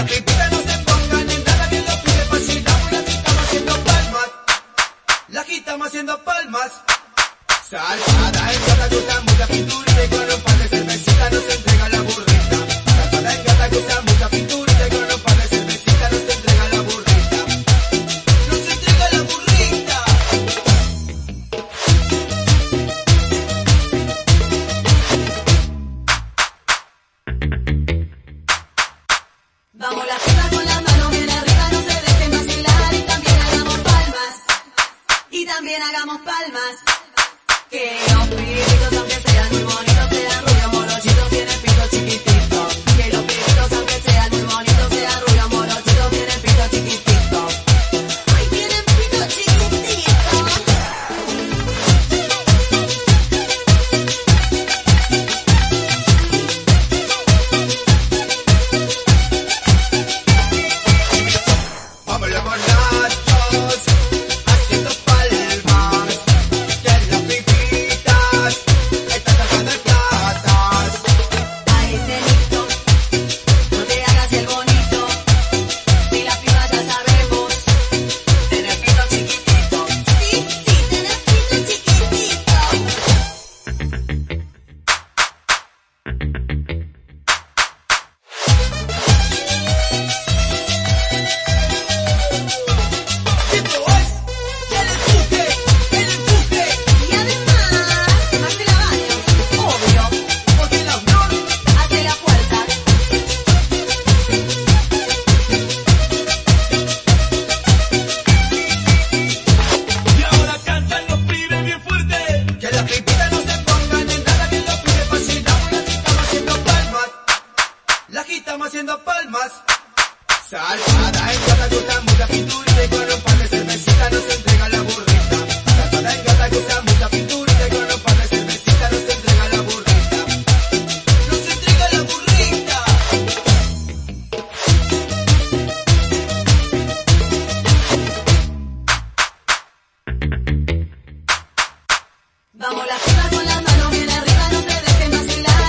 La figura no se ponga ni nada bien lo pide pasitamos. La quitamos haciendo palmas. La quitamos haciendo palmas. Salsada, en toda tu mucha pintura y con un par de cervecitas nos también hagamos palmas. Que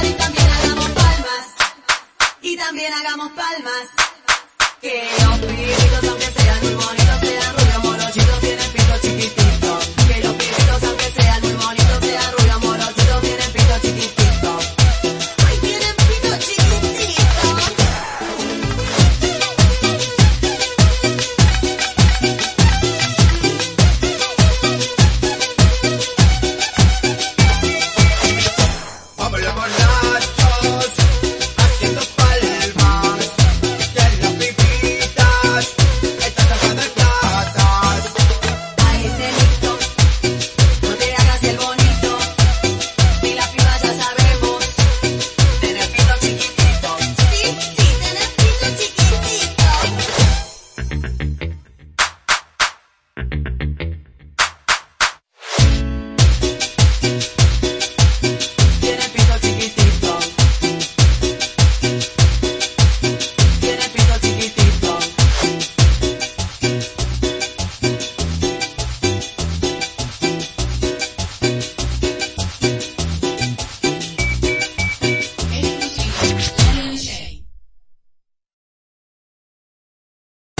Y también hagamos palmas. Y también hagamos palmas. Que los pibitos también sean muy